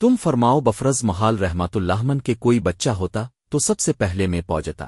تم فرماؤ بفرز محال رحمت اللہمن کے کوئی بچہ ہوتا تو سب سے پہلے میں پوجتا